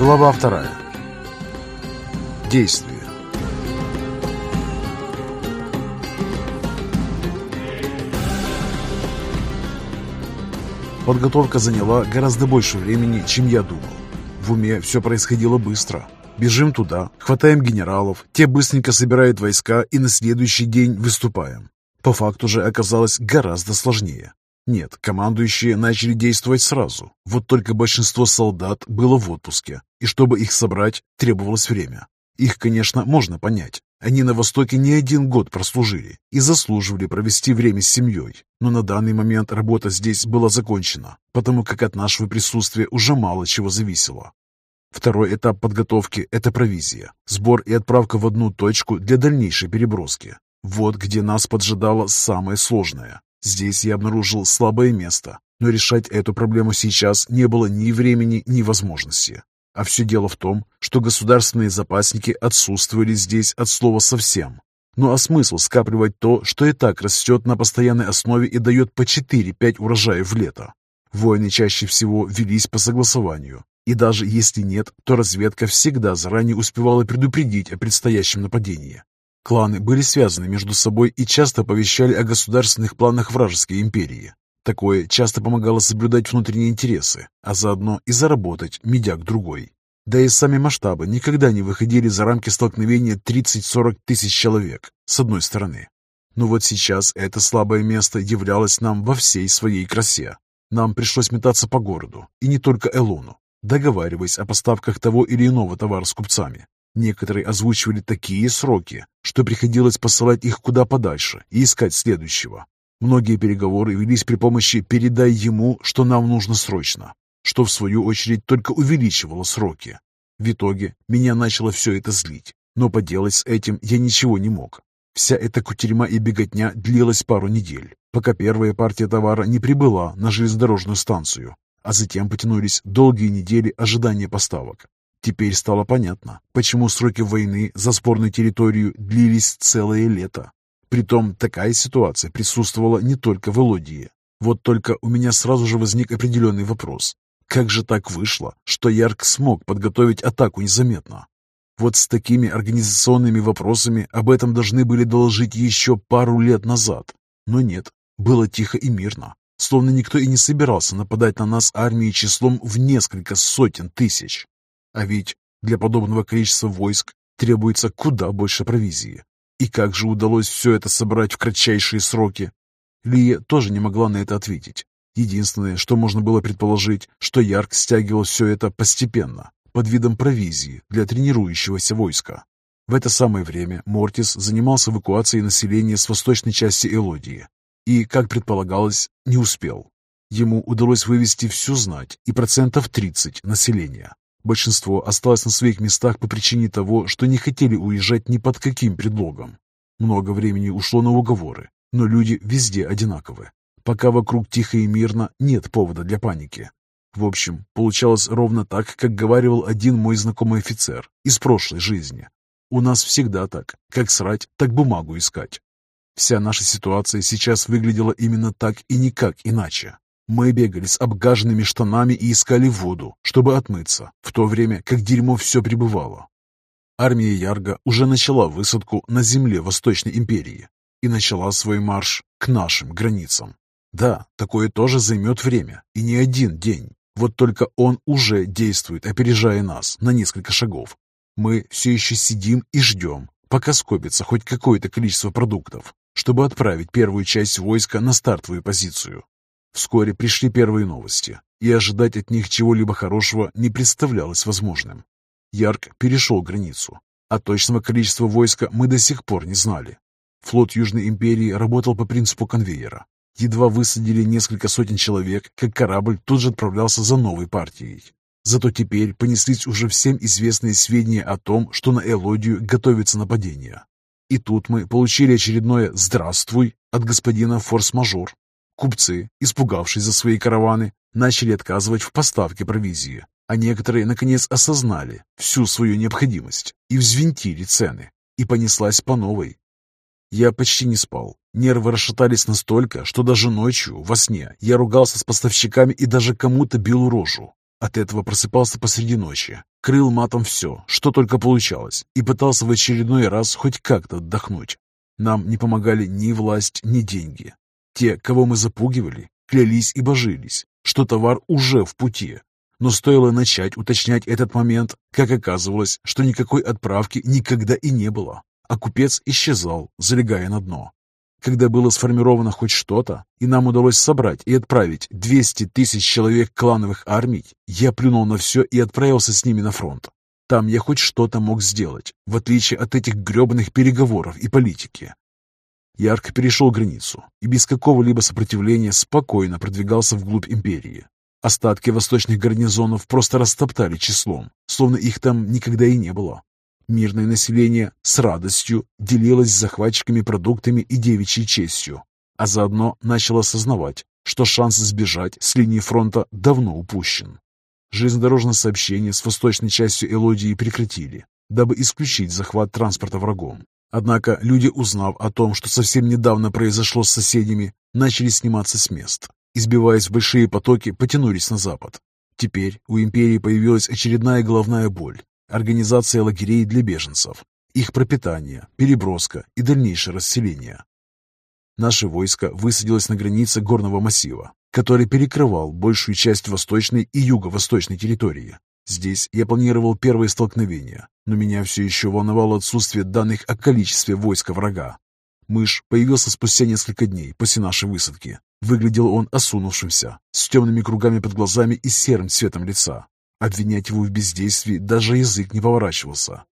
Глава вторая. Действие. Подготовка заняла гораздо больше времени, чем я думал. В уме все происходило быстро. Бежим туда, хватаем генералов, те быстренько собирают войска и на следующий день выступаем. По факту же оказалось гораздо сложнее. Нет, командующие начали действовать сразу. Вот только большинство солдат было в отпуске, и чтобы их собрать, требовалось время. Их, конечно, можно понять. Они на Востоке не один год прослужили и заслуживали провести время с семьей. Но на данный момент работа здесь была закончена, потому как от нашего присутствия уже мало чего зависело. Второй этап подготовки – это провизия, сбор и отправка в одну точку для дальнейшей переброски. Вот где нас поджидало самое сложное. Здесь я обнаружил слабое место, но решать эту проблему сейчас не было ни времени, ни возможности. А все дело в том, что государственные запасники отсутствовали здесь от слова совсем. Ну а смысл скапливать то, что и так растет на постоянной основе и дает по 4-5 урожаев в лето? Войны чаще всего велись по согласованию, и даже если нет, то разведка всегда заранее успевала предупредить о предстоящем нападении. Кланы были связаны между собой и часто оповещали о государственных планах вражеской империи. Такое часто помогало соблюдать внутренние интересы, а заодно и заработать медяк другой. Да и сами масштабы никогда не выходили за рамки столкновения 30-40 тысяч человек с одной стороны. Но вот сейчас это слабое место являлось нам во всей своей красе. Нам пришлось метаться по городу, и не только Элону, договариваясь о поставках того или иного товара с купцами. Некоторые озвучивали такие сроки, что приходилось посылать их куда подальше и искать следующего. Многие переговоры велись при помощи «передай ему, что нам нужно срочно», что в свою очередь только увеличивало сроки. В итоге меня начало все это злить, но поделать с этим я ничего не мог. Вся эта кутерьма и беготня длилась пару недель, пока первая партия товара не прибыла на железнодорожную станцию, а затем потянулись долгие недели ожидания поставок. Теперь стало понятно, почему сроки войны за спорную территорию длились целое лето. Притом такая ситуация присутствовала не только в Элодии. Вот только у меня сразу же возник определенный вопрос. Как же так вышло, что Ярк смог подготовить атаку незаметно? Вот с такими организационными вопросами об этом должны были доложить еще пару лет назад. Но нет, было тихо и мирно, словно никто и не собирался нападать на нас армией числом в несколько сотен тысяч. А ведь для подобного количества войск требуется куда больше провизии. И как же удалось все это собрать в кратчайшие сроки? Лия тоже не могла на это ответить. Единственное, что можно было предположить, что Ярк стягивал все это постепенно, под видом провизии для тренирующегося войска. В это самое время Мортис занимался эвакуацией населения с восточной части Элодии и, как предполагалось, не успел. Ему удалось вывести всю знать и процентов 30 населения. Большинство осталось на своих местах по причине того, что не хотели уезжать ни под каким предлогом. Много времени ушло на уговоры, но люди везде одинаковы. Пока вокруг тихо и мирно, нет повода для паники. В общем, получалось ровно так, как говаривал один мой знакомый офицер из прошлой жизни. У нас всегда так. Как срать, так бумагу искать. Вся наша ситуация сейчас выглядела именно так и никак иначе. Мы бегали с обгаженными штанами и искали воду, чтобы отмыться, в то время как дерьмо все пребывало. Армия Ярга уже начала высадку на земле Восточной империи и начала свой марш к нашим границам. Да, такое тоже займет время, и не один день. Вот только он уже действует, опережая нас на несколько шагов. Мы все еще сидим и ждем, пока скопится хоть какое-то количество продуктов, чтобы отправить первую часть войска на стартовую позицию. Вскоре пришли первые новости, и ожидать от них чего-либо хорошего не представлялось возможным. Ярк перешел границу, а точного количества войска мы до сих пор не знали. Флот Южной империи работал по принципу конвейера. Едва высадили несколько сотен человек, как корабль тут же отправлялся за новой партией. Зато теперь понеслись уже всем известные сведения о том, что на Элодию готовится нападение. И тут мы получили очередное «здравствуй» от господина форс-мажор. Купцы, испугавшись за свои караваны, начали отказывать в поставке провизии, а некоторые, наконец, осознали всю свою необходимость и взвинтили цены, и понеслась по новой. Я почти не спал. Нервы расшатались настолько, что даже ночью, во сне, я ругался с поставщиками и даже кому-то бил рожу. От этого просыпался посреди ночи, Крыл матом все, что только получалось, и пытался в очередной раз хоть как-то отдохнуть. Нам не помогали ни власть, ни деньги. Те, кого мы запугивали, клялись и божились, что товар уже в пути. Но стоило начать уточнять этот момент, как оказывалось, что никакой отправки никогда и не было, а купец исчезал, залегая на дно. Когда было сформировано хоть что-то, и нам удалось собрать и отправить 200 тысяч человек клановых армий, я плюнул на все и отправился с ними на фронт. Там я хоть что-то мог сделать, в отличие от этих гребаных переговоров и политики. Ярко перешел границу и без какого-либо сопротивления спокойно продвигался вглубь империи. Остатки восточных гарнизонов просто растоптали числом, словно их там никогда и не было. Мирное население с радостью делилось с захватчиками продуктами и девичьей честью, а заодно начало осознавать, что шанс сбежать с линии фронта давно упущен. Железнодорожное сообщение с восточной частью Элодии прекратили, дабы исключить захват транспорта врагом. Однако люди, узнав о том, что совсем недавно произошло с соседями, начали сниматься с мест. Избиваясь в большие потоки, потянулись на запад. Теперь у империи появилась очередная головная боль организация лагерей для беженцев, их пропитание, переброска и дальнейшее расселение. Наше войско высадилось на границе горного массива, который перекрывал большую часть восточной и юго-восточной территории. Здесь я планировал первое столкновение, но меня все еще волновало отсутствие данных о количестве войска врага. Мышь появился спустя несколько дней после нашей высадки. Выглядел он осунувшимся, с темными кругами под глазами и серым цветом лица. Обвинять его в бездействии даже язык не поворачивался.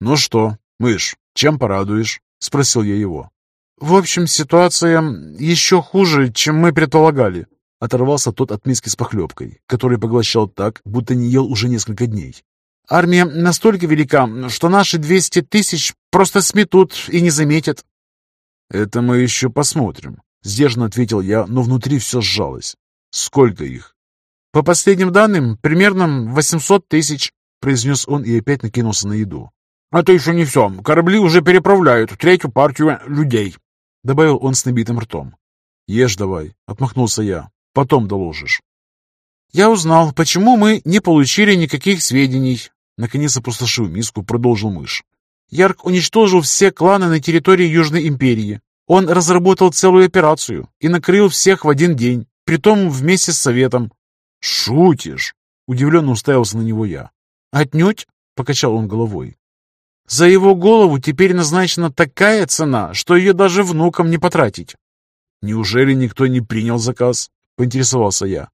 «Ну что, мышь, чем порадуешь?» — спросил я его. «В общем, ситуация еще хуже, чем мы предполагали», — оторвался тот от миски с похлебкой, который поглощал так, будто не ел уже несколько дней. «Армия настолько велика, что наши двести тысяч просто сметут и не заметят». «Это мы еще посмотрим», — сдержанно ответил я, но внутри все сжалось. «Сколько их?» «По последним данным, примерно 800 тысяч», — произнес он и опять накинулся на еду. «Это еще не все. Корабли уже переправляют третью партию людей», — добавил он с набитым ртом. «Ешь давай», — отмахнулся я. «Потом доложишь». «Я узнал, почему мы не получили никаких сведений», — наконец опустошил миску, продолжил мышь. «Ярк уничтожил все кланы на территории Южной империи. Он разработал целую операцию и накрыл всех в один день, притом вместе с Советом. «Шутишь?» — удивленно уставился на него я. «Отнюдь?» — покачал он головой. «За его голову теперь назначена такая цена, что ее даже внукам не потратить». «Неужели никто не принял заказ?» — поинтересовался я.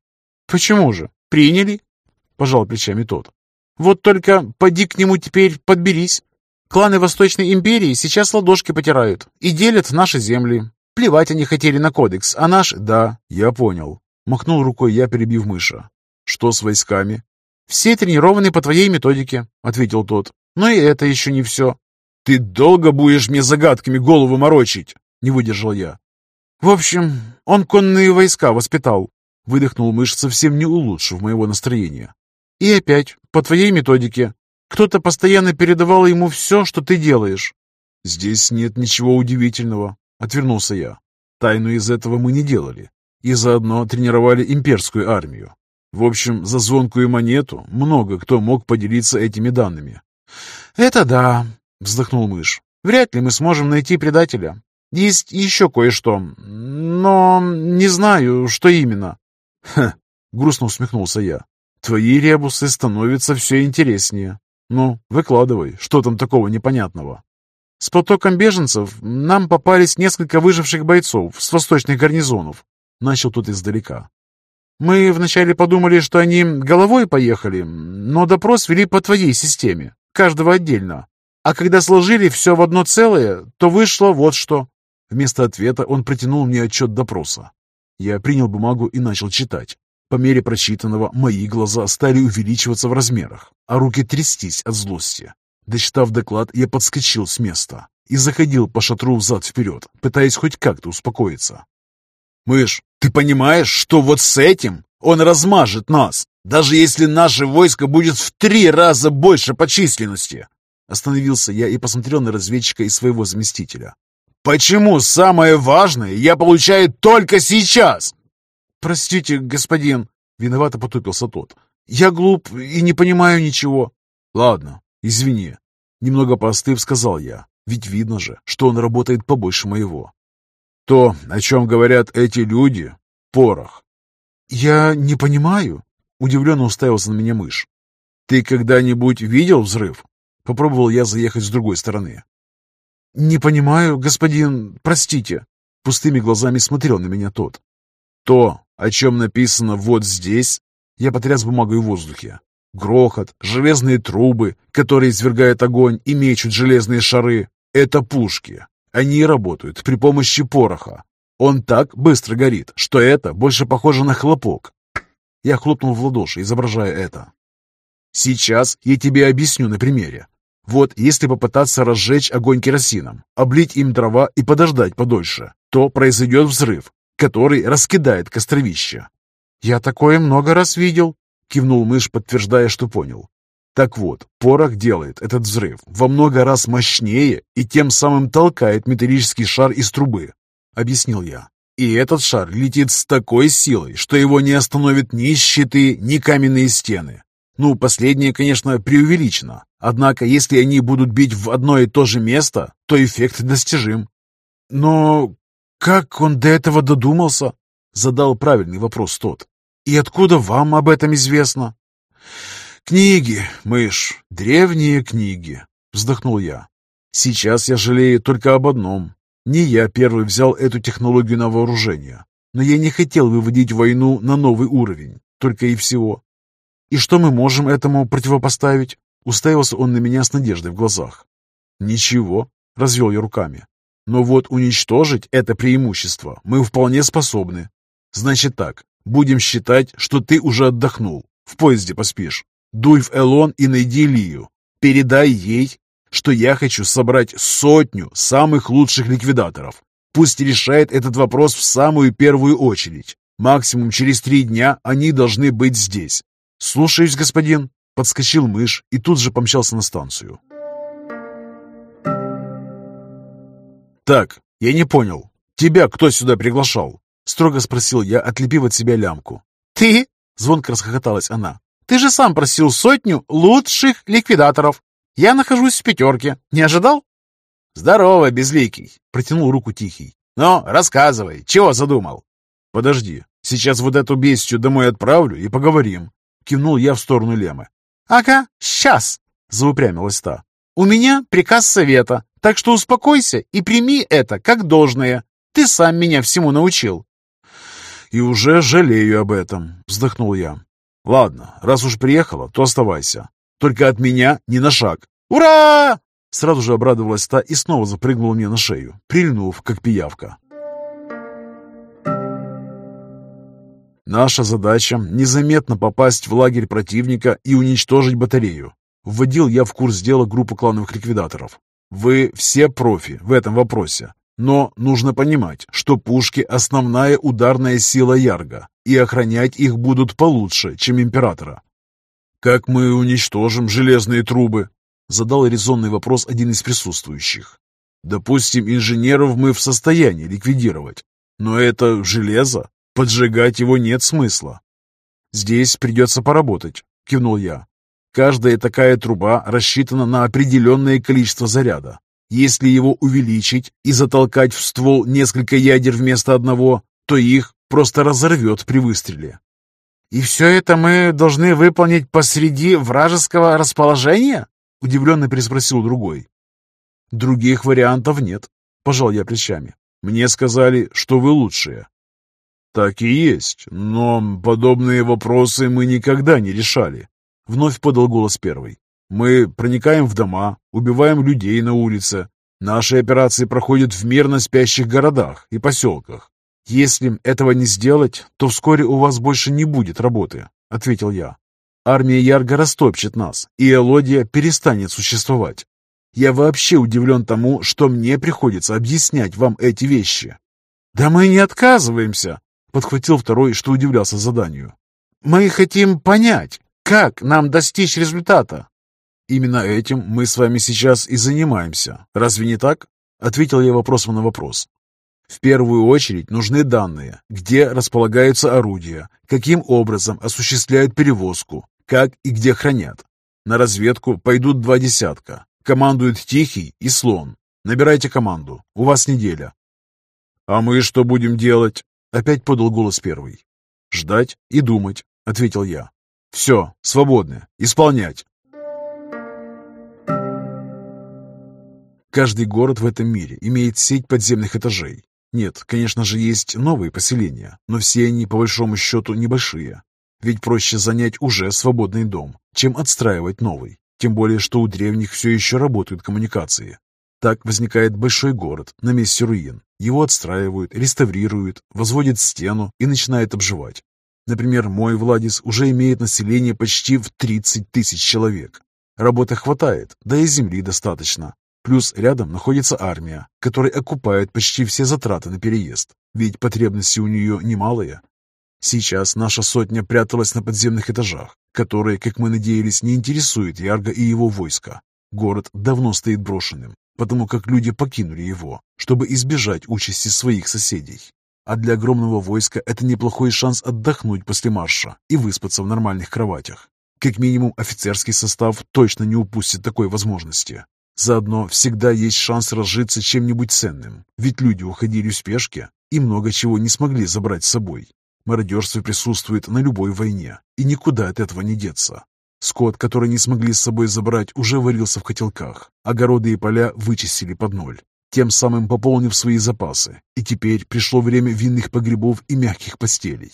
«Почему же? Приняли?» — пожал плечами тот. «Вот только поди к нему теперь подберись. Кланы Восточной империи сейчас ладошки потирают и делят наши земли. Плевать они хотели на кодекс, а наш... Да, я понял. Махнул рукой я, перебив мыша. «Что с войсками?» «Все тренированы по твоей методике», — ответил тот. «Но и это еще не все». «Ты долго будешь мне загадками голову морочить?» — не выдержал я. «В общем, он конные войска воспитал», — выдохнул мышь, совсем не улучшив моего настроения. «И опять, по твоей методике. Кто-то постоянно передавал ему все, что ты делаешь». «Здесь нет ничего удивительного», — отвернулся я. «Тайну из этого мы не делали и заодно тренировали имперскую армию. В общем, за звонкую монету много кто мог поделиться этими данными. «Это да», — вздохнул мышь. «Вряд ли мы сможем найти предателя. Есть еще кое-что, но не знаю, что именно». «Ха!» — грустно усмехнулся я. «Твои ребусы становятся все интереснее. Ну, выкладывай, что там такого непонятного?» С потоком беженцев нам попались несколько выживших бойцов с восточных гарнизонов. Начал тут издалека. Мы вначале подумали, что они головой поехали, но допрос вели по твоей системе, каждого отдельно. А когда сложили все в одно целое, то вышло вот что. Вместо ответа он протянул мне отчет допроса. Я принял бумагу и начал читать. По мере прочитанного мои глаза стали увеличиваться в размерах, а руки трястись от злости. Дочитав доклад, я подскочил с места и заходил по шатру взад-вперед, пытаясь хоть как-то успокоиться. «Мышь, ты понимаешь, что вот с этим он размажет нас, даже если наше войско будет в три раза больше по численности?» Остановился я и посмотрел на разведчика и своего заместителя. «Почему самое важное я получаю только сейчас?» «Простите, господин», — виновато потупился тот. Я глуп и не понимаю ничего». «Ладно, извини», — немного поостыв, сказал я. Ведь видно же, что он работает побольше моего. То, о чем говорят эти люди, порох. «Я не понимаю», — удивленно уставился на меня мышь. «Ты когда-нибудь видел взрыв?» Попробовал я заехать с другой стороны. «Не понимаю, господин, простите». Пустыми глазами смотрел на меня тот. «То, о чем написано вот здесь...» Я потряс бумагой в воздухе. Грохот, железные трубы, которые извергают огонь и мечут железные шары — это пушки. Они работают при помощи пороха. Он так быстро горит, что это больше похоже на хлопок. Я хлопнул в ладоши, изображая это. Сейчас я тебе объясню на примере. Вот если попытаться разжечь огонь керосином, облить им дрова и подождать подольше, то произойдет взрыв, который раскидает костровище. «Я такое много раз видел», — кивнул мышь, подтверждая, что понял. Так вот, порох делает этот взрыв во много раз мощнее и тем самым толкает металлический шар из трубы, объяснил я. И этот шар летит с такой силой, что его не остановят ни щиты, ни каменные стены. Ну, последнее, конечно, преувеличено. Однако, если они будут бить в одно и то же место, то эффект достижим. Но как он до этого додумался? Задал правильный вопрос тот. И откуда вам об этом известно? «Книги, мышь, древние книги», — вздохнул я. «Сейчас я жалею только об одном. Не я первый взял эту технологию на вооружение, но я не хотел выводить войну на новый уровень, только и всего. И что мы можем этому противопоставить?» Уставился он на меня с надеждой в глазах. «Ничего», — развел я руками. «Но вот уничтожить это преимущество мы вполне способны. Значит так, будем считать, что ты уже отдохнул, в поезде поспишь. Дуй в Элон и найди Лию. Передай ей, что я хочу собрать сотню самых лучших ликвидаторов. Пусть решает этот вопрос в самую первую очередь. Максимум через три дня они должны быть здесь. Слушаюсь, господин. Подскочил мышь и тут же помчался на станцию. Так, я не понял. Тебя кто сюда приглашал? Строго спросил я, отлепив от себя лямку. Ты? Звонко расхохоталась она. Ты же сам просил сотню лучших ликвидаторов. Я нахожусь в пятерке. Не ожидал?» «Здорово, Безликий!» — протянул руку Тихий. «Ну, рассказывай, чего задумал?» «Подожди, сейчас вот эту бестию домой отправлю и поговорим», — кивнул я в сторону Лемы. «Ага, сейчас!» — заупрямилась та. «У меня приказ совета, так что успокойся и прими это как должное. Ты сам меня всему научил». «И уже жалею об этом», — вздохнул я. «Ладно, раз уж приехала, то оставайся. Только от меня ни на шаг». «Ура!» Сразу же обрадовалась та и снова запрыгнула мне на шею, прильнув, как пиявка. Наша задача – незаметно попасть в лагерь противника и уничтожить батарею. Вводил я в курс дела группу клановых ликвидаторов. Вы все профи в этом вопросе. Но нужно понимать, что пушки – основная ударная сила Ярга, и охранять их будут получше, чем Императора. «Как мы уничтожим железные трубы?» – задал резонный вопрос один из присутствующих. «Допустим, инженеров мы в состоянии ликвидировать, но это железо, поджигать его нет смысла». «Здесь придется поработать», – кивнул я. «Каждая такая труба рассчитана на определенное количество заряда, если его увеличить и затолкать в ствол несколько ядер вместо одного, то их просто разорвет при выстреле. «И все это мы должны выполнить посреди вражеского расположения?» — удивленно переспросил другой. «Других вариантов нет», — пожал я плечами. «Мне сказали, что вы лучшие». «Так и есть, но подобные вопросы мы никогда не решали», — вновь подал голос первый. Мы проникаем в дома, убиваем людей на улице. Наши операции проходят в мирно спящих городах и поселках. Если этого не сделать, то вскоре у вас больше не будет работы, ответил я. Армия Ярго растопчет нас, и Элодия перестанет существовать. Я вообще удивлен тому, что мне приходится объяснять вам эти вещи. Да мы не отказываемся, подхватил второй, что удивлялся заданию. Мы хотим понять, как нам достичь результата. Именно этим мы с вами сейчас и занимаемся. Разве не так? Ответил я вопросом на вопрос. В первую очередь нужны данные, где располагаются орудия, каким образом осуществляют перевозку, как и где хранят. На разведку пойдут два десятка. Командуют Тихий и Слон. Набирайте команду. У вас неделя. «А мы что будем делать?» Опять подал голос первый. «Ждать и думать», — ответил я. «Все, свободны. Исполнять». Каждый город в этом мире имеет сеть подземных этажей. Нет, конечно же, есть новые поселения, но все они, по большому счету, небольшие. Ведь проще занять уже свободный дом, чем отстраивать новый. Тем более, что у древних все еще работают коммуникации. Так возникает большой город на месте руин. Его отстраивают, реставрируют, возводят стену и начинают обживать. Например, мой Владис уже имеет население почти в 30 тысяч человек. Работы хватает, да и земли достаточно. Плюс рядом находится армия, которая окупает почти все затраты на переезд, ведь потребности у нее немалые. Сейчас наша сотня пряталась на подземных этажах, которые, как мы надеялись, не интересуют Ярго и его войска. Город давно стоит брошенным, потому как люди покинули его, чтобы избежать участи своих соседей. А для огромного войска это неплохой шанс отдохнуть после марша и выспаться в нормальных кроватях. Как минимум офицерский состав точно не упустит такой возможности. Заодно всегда есть шанс разжиться чем-нибудь ценным, ведь люди уходили в спешке и много чего не смогли забрать с собой. Мародерство присутствует на любой войне, и никуда от этого не деться. Скот, который не смогли с собой забрать, уже варился в котелках. Огороды и поля вычистили под ноль, тем самым пополнив свои запасы. И теперь пришло время винных погребов и мягких постелей.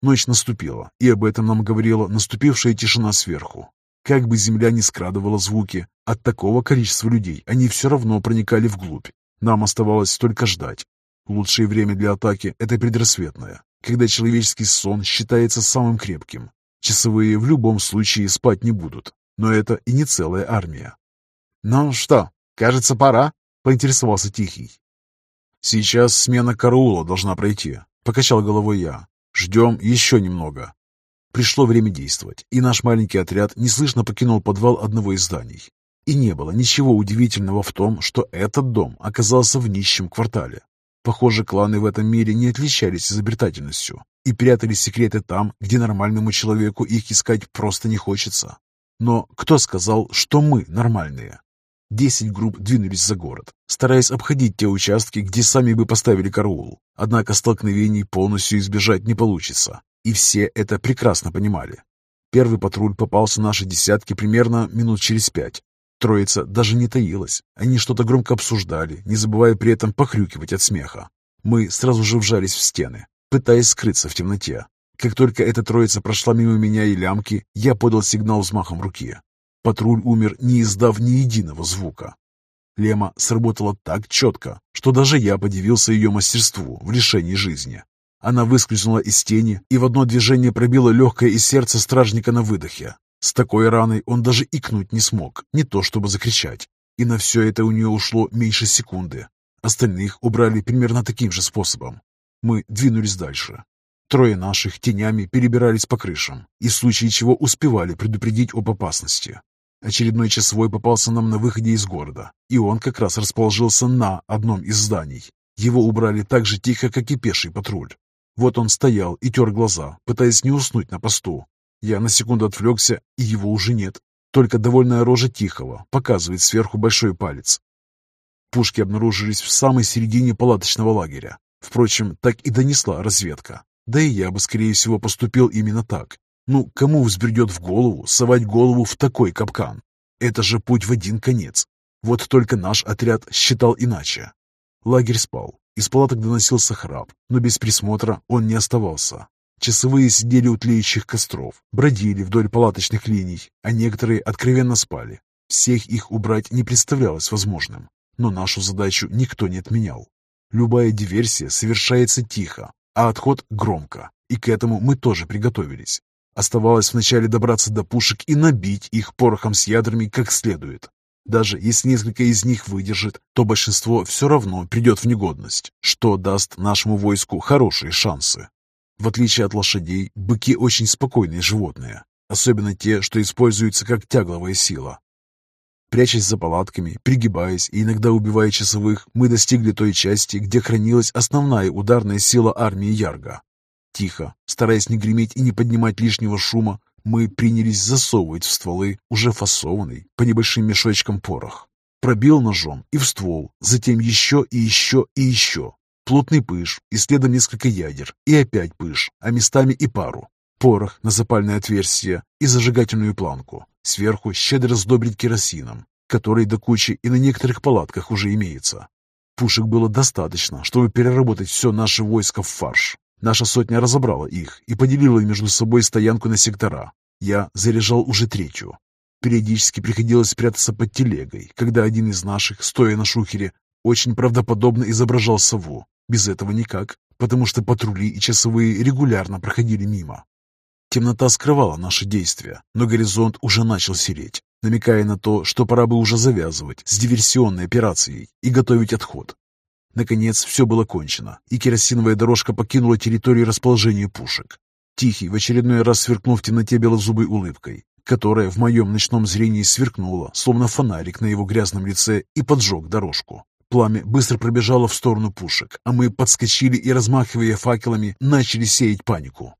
Ночь наступила, и об этом нам говорила наступившая тишина сверху. Как бы земля ни скрадывала звуки, от такого количества людей они все равно проникали вглубь. Нам оставалось только ждать. Лучшее время для атаки – это предрассветное, когда человеческий сон считается самым крепким. Часовые в любом случае спать не будут, но это и не целая армия. «Ну что, кажется, пора?» – поинтересовался Тихий. «Сейчас смена караула должна пройти», – покачал головой я. «Ждем еще немного. Пришло время действовать, и наш маленький отряд неслышно покинул подвал одного из зданий. И не было ничего удивительного в том, что этот дом оказался в нищем квартале. Похоже, кланы в этом мире не отличались изобретательностью и прятали секреты там, где нормальному человеку их искать просто не хочется. Но кто сказал, что мы нормальные? Десять групп двинулись за город, стараясь обходить те участки, где сами бы поставили караул. Однако столкновений полностью избежать не получится, и все это прекрасно понимали. Первый патруль попался нашей десятке примерно минут через пять. Троица даже не таилась. Они что-то громко обсуждали, не забывая при этом похрюкивать от смеха. Мы сразу же вжались в стены, пытаясь скрыться в темноте. Как только эта троица прошла мимо меня и лямки, я подал сигнал взмахом руки. Патруль умер, не издав ни единого звука. Лема сработала так четко, что даже я подивился ее мастерству в решении жизни. Она выскользнула из тени и в одно движение пробила легкое из сердца стражника на выдохе. С такой раной он даже икнуть не смог, не то чтобы закричать. И на все это у нее ушло меньше секунды. Остальных убрали примерно таким же способом. Мы двинулись дальше. Трое наших тенями перебирались по крышам, и в случае чего успевали предупредить об опасности. Очередной часовой попался нам на выходе из города, и он как раз расположился на одном из зданий. Его убрали так же тихо, как и пеший патруль. Вот он стоял и тер глаза, пытаясь не уснуть на посту. Я на секунду отвлекся, и его уже нет. Только довольная рожа Тихого показывает сверху большой палец. Пушки обнаружились в самой середине палаточного лагеря. Впрочем, так и донесла разведка. Да и я бы, скорее всего, поступил именно так. Ну, кому взбредет в голову совать голову в такой капкан? Это же путь в один конец. Вот только наш отряд считал иначе. Лагерь спал. Из палаток доносился храп, но без присмотра он не оставался. Часовые сидели у тлеющих костров, бродили вдоль палаточных линий, а некоторые откровенно спали. Всех их убрать не представлялось возможным, но нашу задачу никто не отменял. Любая диверсия совершается тихо, а отход громко, и к этому мы тоже приготовились. Оставалось вначале добраться до пушек и набить их порохом с ядрами как следует. Даже если несколько из них выдержит, то большинство все равно придет в негодность, что даст нашему войску хорошие шансы. В отличие от лошадей, быки очень спокойные животные, особенно те, что используются как тягловая сила. Прячась за палатками, пригибаясь и иногда убивая часовых, мы достигли той части, где хранилась основная ударная сила армии Ярга. Тихо, стараясь не греметь и не поднимать лишнего шума, Мы принялись засовывать в стволы уже фасованный по небольшим мешочкам порох. Пробил ножом и в ствол, затем еще и еще и еще. Плотный пыш, и следом несколько ядер, и опять пыш, а местами и пару. Порох на запальное отверстие и зажигательную планку. Сверху щедро сдобрить керосином, который до кучи и на некоторых палатках уже имеется. Пушек было достаточно, чтобы переработать все наше войско в фарш. Наша сотня разобрала их и поделила между собой стоянку на сектора. Я заряжал уже третью. Периодически приходилось спрятаться под телегой, когда один из наших, стоя на шухере, очень правдоподобно изображал сову. Без этого никак, потому что патрули и часовые регулярно проходили мимо. Темнота скрывала наши действия, но горизонт уже начал сереть, намекая на то, что пора бы уже завязывать с диверсионной операцией и готовить отход. Наконец, все было кончено, и керосиновая дорожка покинула территорию расположения пушек. Тихий в очередной раз сверкнул в темноте белозубой улыбкой, которая в моем ночном зрении сверкнула, словно фонарик на его грязном лице, и поджег дорожку. Пламя быстро пробежало в сторону пушек, а мы подскочили и, размахивая факелами, начали сеять панику.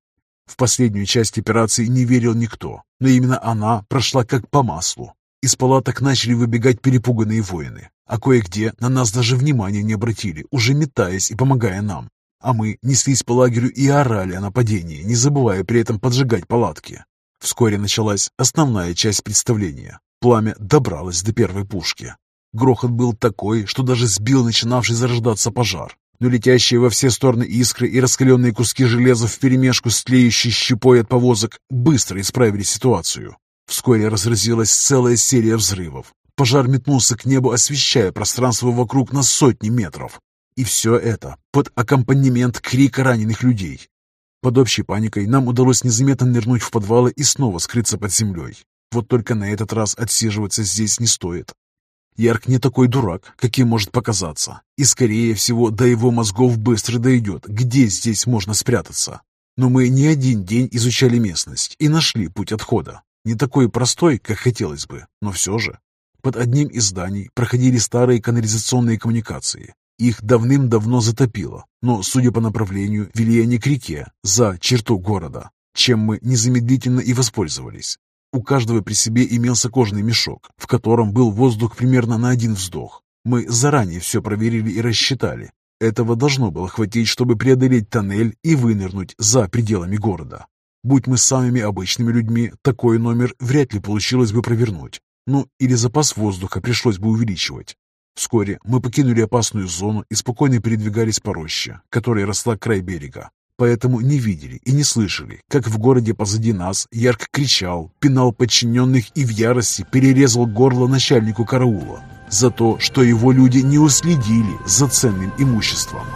В последнюю часть операции не верил никто, но именно она прошла как по маслу. Из палаток начали выбегать перепуганные воины, а кое-где на нас даже внимания не обратили, уже метаясь и помогая нам. А мы неслись по лагерю и орали о нападении, не забывая при этом поджигать палатки. Вскоре началась основная часть представления. Пламя добралось до первой пушки. Грохот был такой, что даже сбил начинавший зарождаться пожар но летящие во все стороны искры и раскаленные куски железа вперемешку с тлеющей щепой от повозок быстро исправили ситуацию. Вскоре разразилась целая серия взрывов. Пожар метнулся к небу, освещая пространство вокруг на сотни метров. И все это под аккомпанемент крика раненых людей. Под общей паникой нам удалось незаметно нырнуть в подвалы и снова скрыться под землей. Вот только на этот раз отсиживаться здесь не стоит. Ярк не такой дурак, каким может показаться, и, скорее всего, до его мозгов быстро дойдет, где здесь можно спрятаться. Но мы не один день изучали местность и нашли путь отхода. Не такой простой, как хотелось бы, но все же. Под одним из зданий проходили старые канализационные коммуникации. Их давным-давно затопило, но, судя по направлению, вели они к реке, за черту города, чем мы незамедлительно и воспользовались. У каждого при себе имелся кожаный мешок, в котором был воздух примерно на один вздох. Мы заранее все проверили и рассчитали. Этого должно было хватить, чтобы преодолеть тоннель и вынырнуть за пределами города. Будь мы самыми обычными людьми, такой номер вряд ли получилось бы провернуть. Ну, или запас воздуха пришлось бы увеличивать. Вскоре мы покинули опасную зону и спокойно передвигались по роще, которая росла край берега поэтому не видели и не слышали, как в городе позади нас ярко кричал, пинал подчиненных и в ярости перерезал горло начальнику караула за то, что его люди не уследили за ценным имуществом.